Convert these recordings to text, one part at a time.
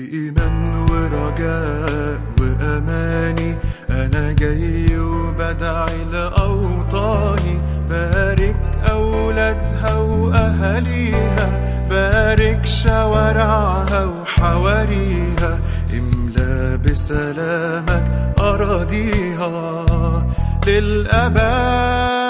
بإيمان ورجاء وأماني. أنا جاي وبدعي لأوطاني بارك أولادها وأهاليها. بارك شوارعها وحواريها. املأ بسلامك أراضيها. للأبد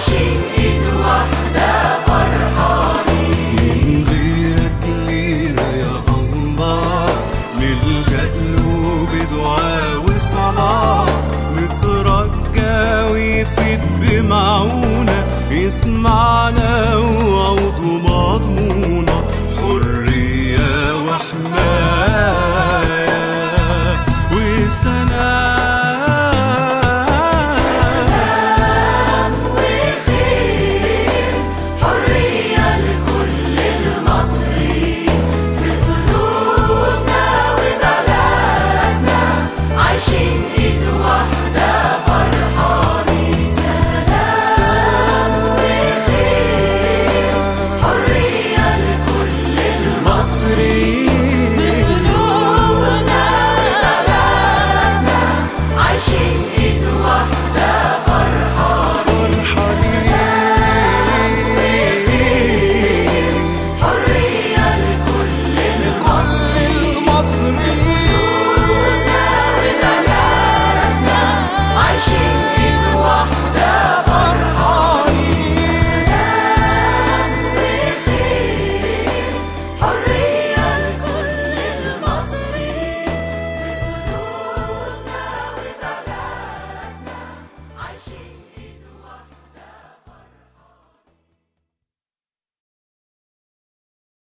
عايشين ايد من غيرك يا الله نلجأ له بدعاء وصلاة. نترجى ويفيد بمعونة مضمونة Hare